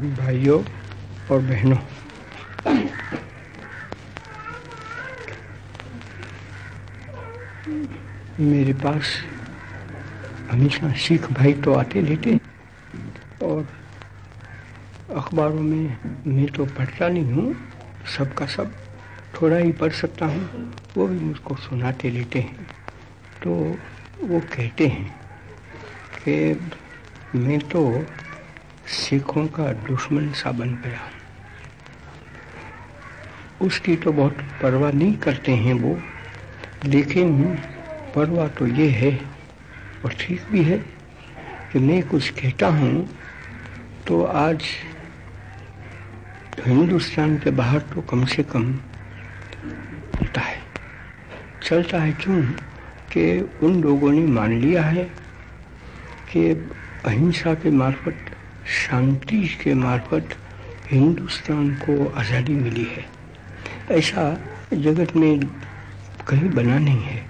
भाइयों और बहनों। मेरे पास हमेशा सिख भाई तो आते लेते और अखबारों में मैं तो पढ़ता नहीं हूँ सबका सब थोड़ा ही पढ़ सकता हूँ, वो भी मुझको सुनाते लेते हैं। तो वो कहते हैं कि मैं तो सिखों का दुश्मन सा बन गया। उसकी तो बहुत परवाह नहीं करते हैं वो, लेकिन परवाह तो ये है, और ठीक भी है, कि मैं कुछ कहता हूँ तो आज हिंदुस्तान के बाहर तो कम से कम चलता है। चलता है क्यों? कि उन लोगों ने मान लिया है कि अहिंसा के मार्फत शांति के मार्फत हिंदुस्तान को आज़ादी मिली है। ऐसा जगत में कहीं बना नहीं है।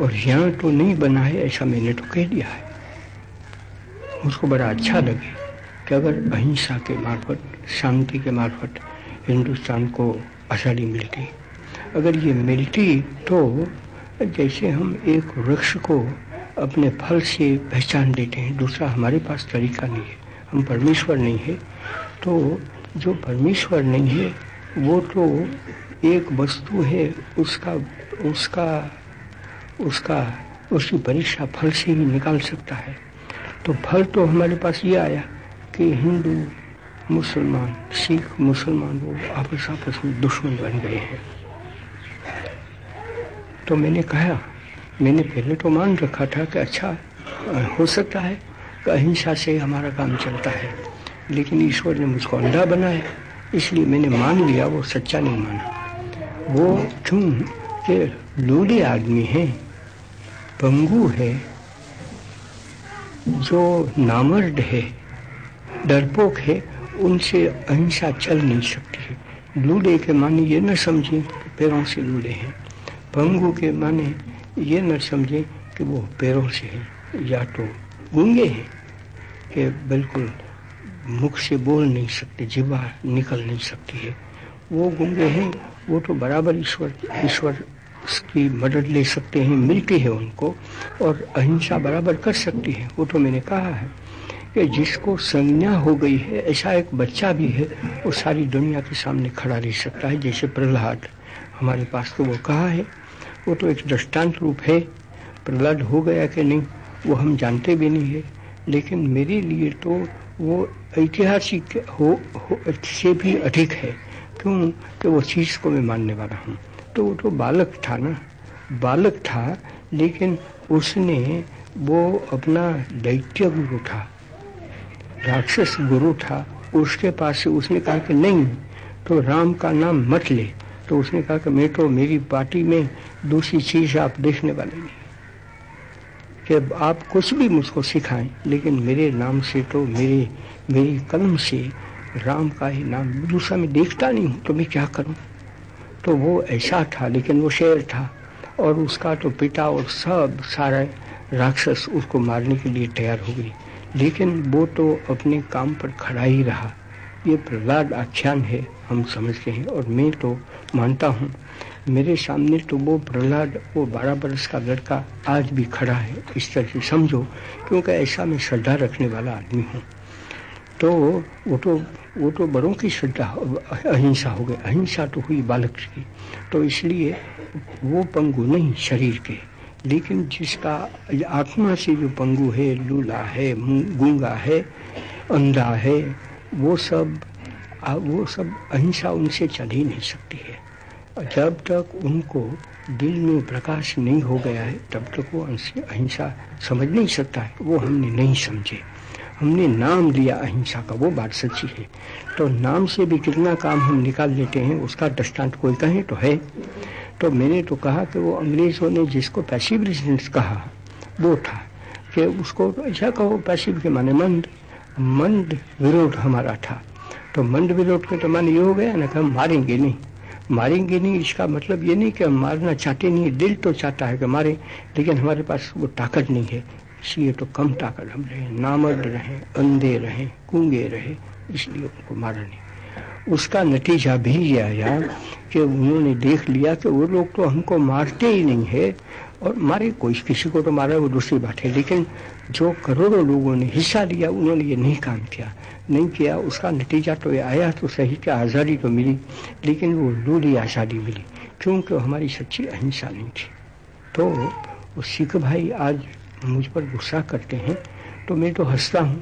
और यहाँ तो नहीं बना है, ऐसा मैंने तो कह दिया है। मुझको बड़ा अच्छा लगे कि अगर अहिंसा के मार्फत शांति के मार्फत हिंदुस्तान को आज़ादी मिलती। अगर ये मिलती तो जैसे हम एक वृक्ष को अपने फल से पहचान देते हैं। दूसरा, हमारे पास तरीका नहीं है। हम परमेश्वर नहीं है। तो जो परमेश्वर नहीं है, वो तो एक वस्तु है, उसका उसका उसका, उसकी परीक्षा फल से ही निकाल सकता है। तो फल तो हमारे पास ये आया कि हिंदू, मुसलमान, सिख, मुसलमान, वो आपस आपस में दुश्मन बन गए हैं। तो मैंने कहा मैंने पहले तो मान रखा था कि अच्छा हो सकता है कि अहिंसा से हमारा काम चलता है। लेकिन ईश्वर ने मुझको अंधा बनाया, इसलिए मैंने मान लिया, वो सच्चा नहीं माना। वो क्यों कि लूले आदमी है, पंगू है, जो नामर्द है, डरपोक है, उनसे अहिंसा चल नहीं सकती है। लूले के माने ये न समझें पैरों से लूले हैं। पंगू के माने ये न समझें कि वो पैरों से है, या तो गूँगे हैं कि बिल्कुल मुख से बोल नहीं सकते जीवा निकल नहीं सकती है। वो गूँगे हैं, वो तो बराबर ईश्वर ईश्वर की मदद ले सकते हैं, मिलती है उनको, और अहिंसा बराबर कर सकती है। वो तो मैंने कहा है कि जिसको संज्ञा हो गई है, ऐसा एक बच्चा भी है, वो सारी दुनिया के सामने खड़ा रह सकता है, जैसे प्रहलाद हमारे पास तो वो कहा है। वो तो एक दृष्टांत रूप है। प्रहलाद हो गया कि नहीं वो हम जानते भी नहीं है। लेकिन मेरे लिए तो वो ऐतिहासिक हो, हो से भी अधिक है। क्यों? कि वो चीज़ को मैं मानने वाला हूँ। तो वो तो बालक था ना। बालक था लेकिन उसने वो अपना दैत्य गुरु था। राक्षस गुरु था। उसके पास से उसने कहा कि नहीं तो राम का नाम मत ले। तो उसने कहा कि मैं तो मेरी पार्टी में दूसरी चीज़ आप देखने वाले नहीं। कि आप कुछ भी मुझको सिखाएँ, लेकिन मेरे नाम से तो मेरे, मेरी कलम से राम का ही नाम दूसरा मैं देखता नहीं हूँ तो मैं क्या करूँ? तो वो ऐसा था, लेकिन वो शेर था, और उसका तो पिता और सब सारे राक्षस उसको मारने के लिए तैयार हो गई लेकिन वो तो अपने काम पर खड़ा ही रहा। ये प्रहलाद आख्यान है, हम समझते हैं। और मैं तो मानता हूँ, मेरे सामने तो वो प्रहलाद, वो बारह बरस का लड़का आज भी खड़ा है। इस तरह से समझो, क्योंकि ऐसा मैं श्रद्धा रखने वाला आदमी हूँ। तो वो तो वो तो बड़ों की श्रद्धा, अहिंसा हो गई। अहिंसा तो हुई बालक की। तो इसलिए वो पंगु नहीं, शरीर के। लेकिन जिसका आत्मा से जो पंगु है, लूला है, गूँगा है, अंधा है वो सब वो सब अहिंसा उनसे चल ही नहीं सकती है। जब तक उनको दिल में प्रकाश नहीं हो गया है, तब तक वो अहिंसा समझ नहीं सकता है। वो हमने नहीं समझे। हमने नाम लिया अहिंसा का, वो बात सच्ची है। तो नाम से भी कितना काम हम निकाल लेते हैं, उसका दृष्टांत कोई कहे तो है। तो मैंने तो कहा कि वो अंग्रेज़ों ने जिसको पैसिव रेजिडेंस कहा, वो था, कि उसको तो ऐसा कहो पैसिव के माने मंद। मंद विरोध हमारा था। तो मंद विरोध का तो माने ये हो गया, ना कि हम मारेंगे नहीं। मारेंगे नहीं, इसका मतलब ये नहीं कि हम मारना चाहते नहीं, दिल तो चाहता है कि मारे, लेकिन हमारे पास वो ताकत नहीं है। इसलिए तो कम ताकत हम रहे नामर्द रहे, अंधे रहे, कूँगे रहे, इसलिए उनको मारा नहीं। उसका नतीजा भी यह आया कि उन्होंने देख लिया कि वो लोग तो हमको मारते ही नहीं है और मारे कोई किसी को तो मारा वो दूसरी बात है। लेकिन जो करोड़ों लोगों ने हिस्सा लिया उन्होंने ये नहीं काम किया नहीं किया। उसका नतीजा तो ये आया तो सही कि आज़ादी तो मिली लेकिन वो लूली आज़ादी मिली क्योंकि हमारी सच्ची अहिंसा नहीं थी। तो वो सिख भाई आज मुझ पर गुस्सा करते हैं तो मैं तो हंसता हूँ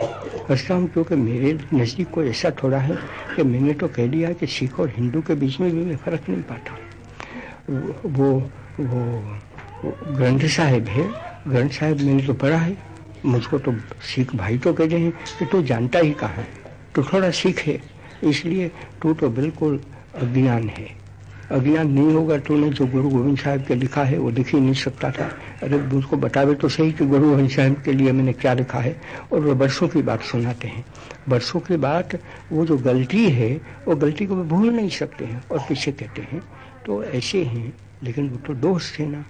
हंसता हूँ क्योंकि मेरे नज़दीक को ऐसा थोड़ा है कि मैंने तो कह दिया कि सिख और हिंदू के बीच में भी मैं फ़र्क नहीं पाता। वो, वो ग्रंथ साहिब है। ग्रंथ साहिब मैंने तो पढ़ा है। मुझको तो सिख भाई तो कहते हैं कि तू जानता ही कहाँ है। तो थोड़ा सीख है। इसलिए तू तो बिल्कुल अज्ञान है। अज्ञान नहीं होगा तूने जो गुरु गोविंद साहब के लिखा है, वो लिख ही नहीं सकता था। अरे उसको बतावे तो सही कि गुरु गोविंद साहब के लिए मैंने क्या लिखा है। और वो बरसों की बात सुनाते हैं। बरसों की बात, वो जो गलती है, वो गलती को भूल नहीं सकते हैं। और किसे कहते हैं? तो ऐसे हैं, लेकिन वो तो दोस्त थे ना।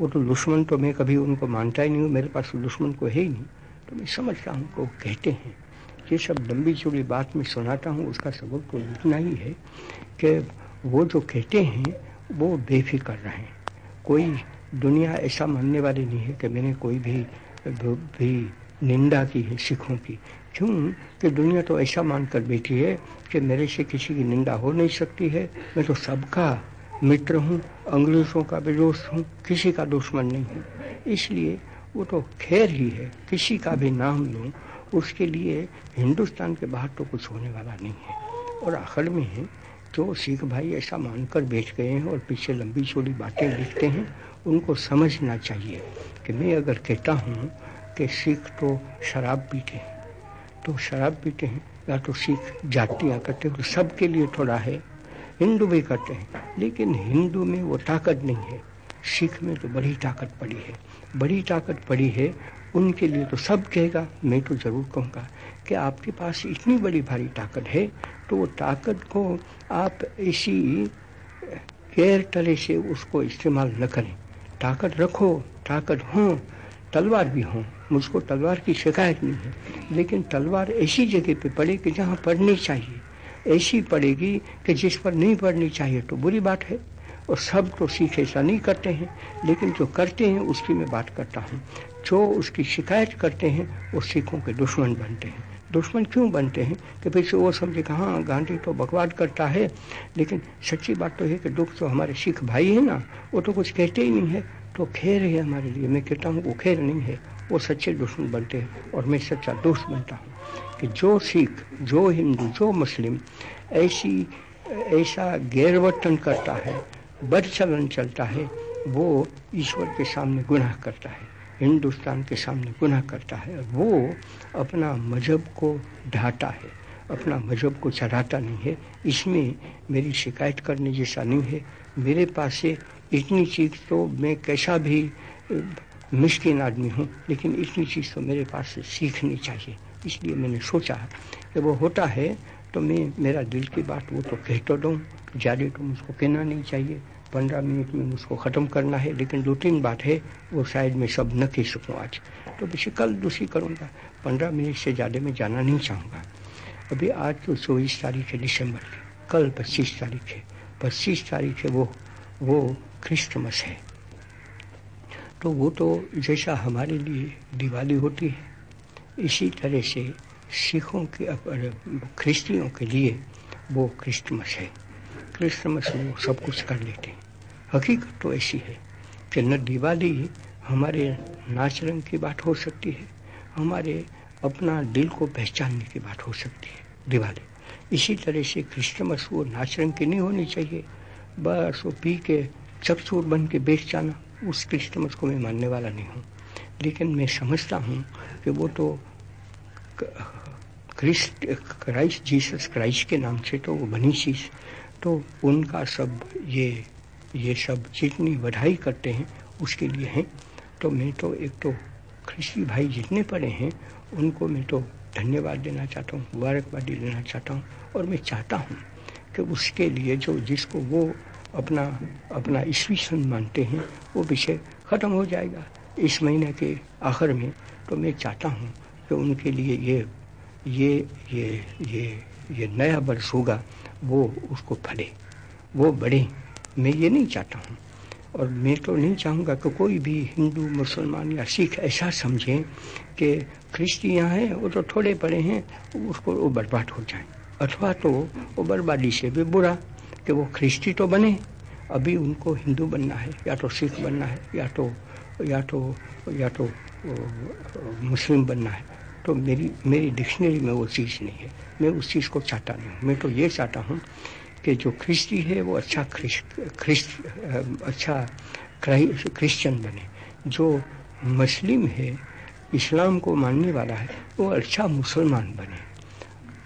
वो तो दुश्मन तो मैं कभी उनको मानता ही नहीं हूँ, मेरे पास तो दुश्मन को है ही नहीं। तो मैं समझता हूँ को कहते हैं। ये सब लंबी चौड़ी बात मैं सुनाता हूँ, उसका सबक तो इतना ही है कि वो जो कहते हैं, वो बेफिक्र रहें। कोई दुनिया ऐसा मानने वाली नहीं है कि मैंने कोई भी भी निंदा की है सिखों की। क्यों? कि दुनिया तो ऐसा मानकर बैठी है कि मेरे से किसी की निंदा हो नहीं सकती है। मैं तो सबका मित्र हूँ, अंग्रेज़ों का भी दोस्त हूँ, किसी का दुश्मन नहीं हूँ। इसलिए वो तो खैर ही है, किसी का भी नाम लूँ, उसके लिए हिंदुस्तान के बाहर तो कुछ होने वाला नहीं है। और आखिर में है, जो सिख भाई ऐसा मानकर बैठ गए हैं और पीछे लंबी चौड़ी बातें लिखते हैं, उनको समझना चाहिए कि मैं अगर कहता हूँ कि सिख तो शराब पीते हैं तो शराब पीते हैं, या तो सिख जातियाँ करते हैं तो सबके लिए थोड़ा है हिंदू भी करते हैं, लेकिन हिंदू में वो ताकत नहीं है। सिख में तो बड़ी ताकत पड़ी है। बड़ी ताकत पड़ी है, उनके लिए तो सब कहेगा, मैं तो ज़रूर कहूँगा कि आपके पास इतनी बड़ी भारी ताकत है तो वो ताकत को आप इसी गैर तरह से उसको इस्तेमाल न करें। ताकत रखो, ताकत हो, तलवार भी हो, मुझको तलवार की शिकायत नहीं है, लेकिन तलवार ऐसी जगह पे पड़े कि जहाँ पढ़नी चाहिए। ऐसी पड़ेगी कि जिस पर नहीं पढ़नी चाहिए तो बुरी बात है। और सब तो सीख ऐसा नहीं करते हैं, लेकिन जो करते हैं उसकी मैं बात करता हूँ। जो उसकी शिकायत करते हैं, वो सिखों के दुश्मन बनते हैं। दुश्मन क्यों बनते हैं? कि भाई वो समझे कि हाँ गांधी तो बकवाद करता है, लेकिन सच्ची बात तो है कि दुख तो हमारे सिख भाई है ना, वो तो कुछ कहते ही नहीं है। तो खैर है हमारे लिए, मैं कहता हूँ वो खैर नहीं है, वो सच्चे दुश्मन बनते हैं और मैं सच्चा दोस्त बनता हूँ। कि जो सिख, जो हिंदू, जो मुस्लिम ऐसी, ऐसा गैरवर्तन करता है बद चलन चलता है, वो ईश्वर के सामने गुनाह करता है, हिंदुस्तान के सामने गुनाह करता है, वो अपना मज़हब को ढाता है, अपना मज़हब को चढ़ाता नहीं है, इसमें मेरी शिकायत करने जैसा नहीं है। मेरे पास से इतनी चीज़ तो मैं कैसा भी मिस्किन आदमी हूँ, लेकिन इतनी चीज़ तो मेरे पास से सीखनी चाहिए। इसलिए मैंने सोचा कि वो होता है तो मैं, मेरा दिल की बात वो तो कह तो दूँ ज़्यादा तो मुझको कहना नहीं चाहिए। पंद्रह मिनट में मुझको ख़त्म करना है, लेकिन दो तीन बात है, वो शायद मैं सब न कह सकूँ आज। तो बेशक कल दूसरी करूँगा, पंद्रह मिनट से ज़्यादा मैं जाना नहीं चाहूँगा। अभी आज तो चौबीस तारीख है दिसंबर की, कल पच्चीस तारीख है। पच्चीस तारीख है वो वो क्रिसमस है। तो वो तो जैसा हमारे लिए दिवाली होती है इसी तरह से सिखों के ख्रिस्तियों के लिए वो क्रिसमस है। क्रिसमस में वो सब कुछ कर लेते हैं। हकीकत तो ऐसी है कि न दिवाली हमारे नाच रंग की बात हो सकती है, हमारे अपना दिल को पहचानने की बात हो सकती है दिवाली। इसी तरह से क्रिसमस वो नाच रंग की नहीं होनी चाहिए। बस वो पी के चकचोर बन के बेच जाना, उस क्रिसमस को मैं मानने वाला नहीं हूँ। लेकिन मैं समझता हूँ कि वो तो क्रिस्ट, क्राइस्ट, जीसस क्राइस्ट के नाम से तो वो बनी चीज़। तो उनका सब ये ये सब जितनी बधाई करते हैं, उसके लिए हैं। तो मैं तो एक तो ख्रिस्ती भाई जितने पड़े हैं, उनको मैं तो धन्यवाद देना चाहता हूँ, मुबारकबादी देना चाहता हूँ। और मैं चाहता हूँ कि उसके लिए जो, जिसको वो अपना अपना ईस्वी सन मानते हैं, वो विषय ख़त्म हो जाएगा। इस महीने के आखिर में तो मैं चाहता हूँ कि उनके लिए ये ये ये ये ये नया वर्ष होगा, वो उसको फले वो बढ़े। मैं ये नहीं चाहता हूँ। और मैं तो नहीं चाहूँगा कि कोई भी हिंदू, मुसलमान या सिख ऐसा समझें कि ख्रिस्ती यहाँ हैं, वो तो थोड़े पड़े हैं, उसको वो बर्बाद हो जाए। अथवा तो वो बर्बादी से भी बुरा कि वो ख्रिस्ती तो बने, अभी उनको हिंदू बनना है, या तो सिख बनना है, या तो या तो या तो मुस्लिम बनना है तो मेरी मेरी डिक्शनरी में वो चीज़ नहीं है। मैं उस चीज़ को चाहता नहीं हूँ। मैं तो ये चाहता हूँ कि जो ख्रिस्ती है वो अच्छा ख्रिस्त अच्छा क्रिश्चियन बने। जो मुस्लिम है, इस्लाम को मानने वाला है, वो अच्छा मुसलमान बने।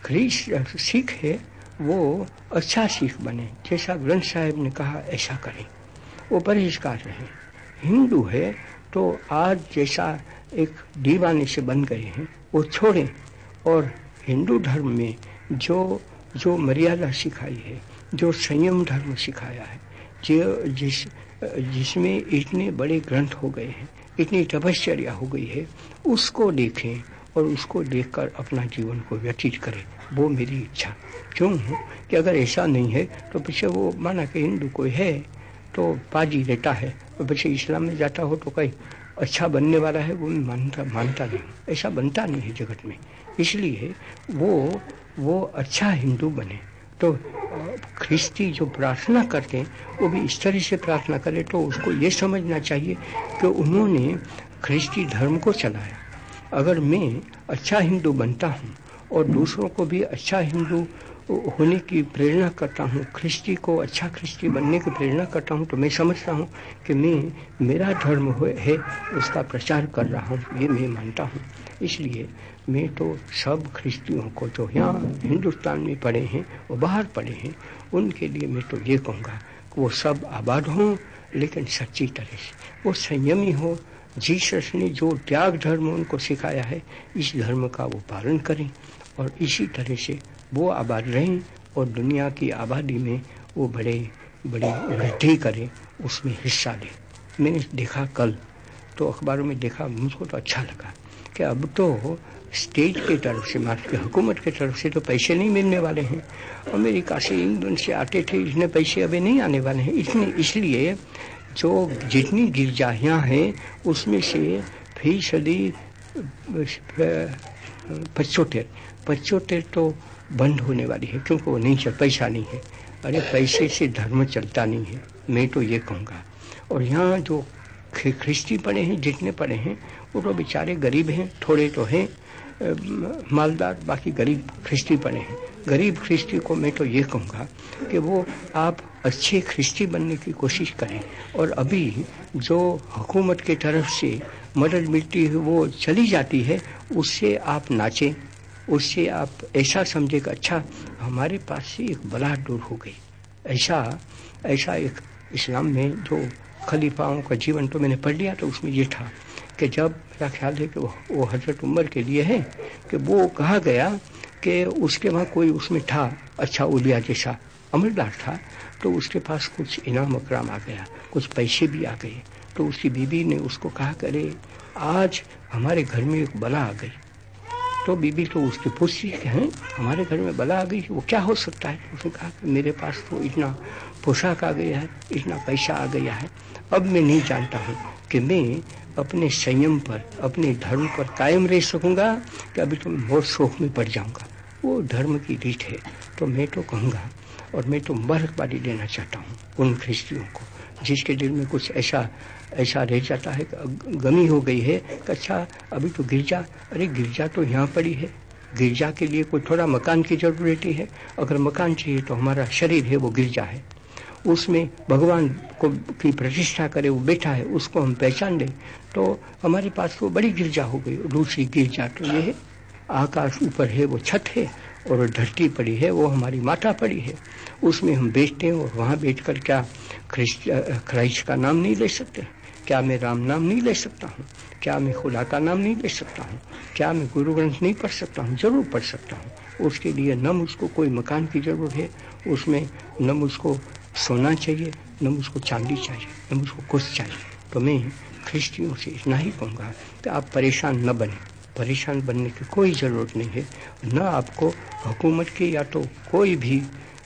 ख्रिस्त सिख है, वो अच्छा सिख बने। जैसा ग्रंथ साहिब ने कहा, ऐसा करें। वो परहेजगार रहे। हिंदू है तो आज जैसा एक दीवाने से बन गए हैं, वो छोड़ें। और हिंदू धर्म में जो जो मर्यादा सिखाई है, जो संयम धर्म सिखाया है, जो जिस, जिसमें इतने बड़े ग्रंथ हो गए हैं, इतनी तपश्चर्या हो गई है, उसको देखें और उसको देखकर अपना जीवन को व्यतीत करें। वो मेरी इच्छा। क्यों? हूँ कि अगर ऐसा नहीं है तो पीछे वो माना कि हिंदू कोई है। तो पाजी रहता है। और पीछे इस्लाम में जाता हो तो कहीं अच्छा बनने वाला है। वो मानता मानता नहीं। ऐसा बनता नहीं है जगत में। इसलिए वो वो अच्छा हिंदू बने। तो ख्रिस्ती जो प्रार्थना करते हैं, वो भी इस तरह से प्रार्थना करें तो उसको ये समझना चाहिए कि उन्होंने ख्रिस्ती धर्म को चलाया। अगर मैं अच्छा हिंदू बनता हूँ और दूसरों को भी अच्छा हिंदू होने की प्रेरणा करता हूँ, ख्रिस्ती को अच्छा ख्रिस्ती बनने की प्रेरणा करता हूँ तो मैं समझता हूँ कि मैं, मेरा धर्म है उसका प्रचार कर रहा हूँ, ये मैं मानता हूँ। इसलिए मैं तो सब ख्रिस्तियों को जो यहाँ हिंदुस्तान में पढ़े हैं वो बाहर पढ़े हैं, उनके लिए मैं तो ये कहूँगा कि वो सब आबाद हों, लेकिन सच्ची तरह से। वो संयमी हो, जीसस ने जो त्याग धर्म उनको सिखाया है, इस धर्म का वो पालन करें और इसी तरह से वो आबाद रहें और दुनिया की आबादी में वो बड़े, बड़ी वृद्धि करें, उसमें हिस्सा लें। मैंने देखा कल तो अखबारों में देखा, मुझको तो अच्छा लगा कि अब तो स्टेट की तरफ़ से मार्च की हुकूमत की तरफ़ से तो पैसे नहीं मिलने वाले हैं। अमेरिका से इंग्लैंड से आते थे इतने पैसे अभी नहीं आने वाले हैं। इतने इसलिए जो जितनी गिरजाहियाँ हैं, उसमें से फ़ीसदी पचहत्तर पचहत्तर तो बंद होने वाली है, क्योंकि वो नहीं चल, पैसा नहीं है। अरे, पैसे से धर्म चलता नहीं है। मैं तो ये कहूँगा। और यहाँ जो ख्रिस्ती पड़े हैं, जितने पड़े हैं, वो तो बेचारे गरीब हैं, थोड़े तो हैं। मालदार, बाकी गरीब ख्रिस्ती पड़े हैं। गरीब ख्रिस्ती को मैं तो ये कहूँगा कि वो आप अच्छे ख्रिस्ती बनने की कोशिश करें। और अभी जो हुकूमत की तरफ़ से मदद मिलती है, वो चली जाती है, उससे आप नाचें। उससे आप ऐसा समझे कि अच्छा हमारे पास से एक बला दूर हो गई। ऐसा ऐसा एक इस्लाम में जो खलीफाओं का जीवन तो मैंने पढ़ लिया तो उसमें ये था कि जब मेरा ख्याल है कि वो, हज़रत उम्र के लिए है कि वो कहा गया कि उसके वहाँ कोई उसमें था अच्छा उलिया जैसा अमरदार था तो उसके पास कुछ इनाम अकराम आ गया कुछ पैसे भी आ गए। तो उसकी बीबी ने उसको कहा करे आज हमारे घर में एक बला आ गई। तो बीबी तो उसकी पूछती है हैं। हमारे घर में बला आ गई वो क्या हो सकता है? उसने कहा कि मेरे पास तो इतना पोशाक आ गया है, इतना पैसा आ गया है। अब मैं नहीं जानता हूँ कि मैं अपने संयम पर, अपने धर्म पर कायम रह सकूँगा कि अभी तो बहुत शोक में पड़ जाऊँगा। वो धर्म की रीत है। तो मैं तो कहूँगा और मैं तो मुबारकबादी देना चाहता हूँ उन ख्रिस्तियों को। जिसके दिल में कुछ ऐसा ऐसा रह जाता है, गमी हो गई है अच्छा अभी तो गिरजा, अरे गिरजा तो यहाँ पड़ी है गिरजा के लिए कोई थोड़ा मकान की ज़रूरत रहती है। अगर मकान चाहिए तो हमारा शरीर है, वो गिरजा है। उसमें भगवान को, की प्रतिष्ठा करे, वो बैठा है, उसको हम पहचान दें तो हमारे पास तो बड़ी गिरजा हो गई, दूसरी गिरजा तो ये है, आकाश ऊपर है, वो छत है और धरती पड़ी है, वो हमारी माता पड़ी है। उसमें हम बैठते हैं और वहाँ बैठ कर क्या क्राइस्ट का नाम नहीं ले सकते? क्या मैं राम नाम नहीं ले सकता हूँ? क्या मैं खुदा का नाम नहीं ले सकता हूँ? क्या मैं गुरु ग्रंथ नहीं पढ़ सकता हूँ? ज़रूर पढ़ सकता हूँ। उसके लिए न मुझको कोई मकान की ज़रूरत है। उसमें न मुझको सोना चाहिए, न मुझको चांदी चाहिए, न मुझको कुछ चाहिए। तो मैं ख्रिस्तियों से इतना ही कहूँगा कि आप परेशान न बने। परेशान बनने की कोई ज़रूरत नहीं है। न आपको हुकूमत की या तो कोई भी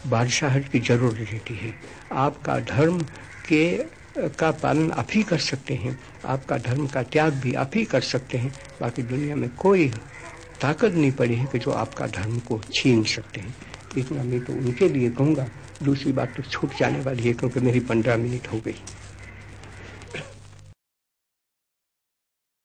बादशाहत की ज़रूरत रहती है। आपका धर्म के, का पालन आप ही कर सकते हैं। आपका धर्म का त्याग भी आप ही कर सकते हैं। बाकी दुनिया में कोई ताकत नहीं पड़ी है कि जो आपका धर्म को छीन सकते हैं। इतना मैं तो उनके लिए कहूँगा। दूसरी बात तो छूट जाने वाली है क्योंकि मेरी पंद्रह मिनट हो गई।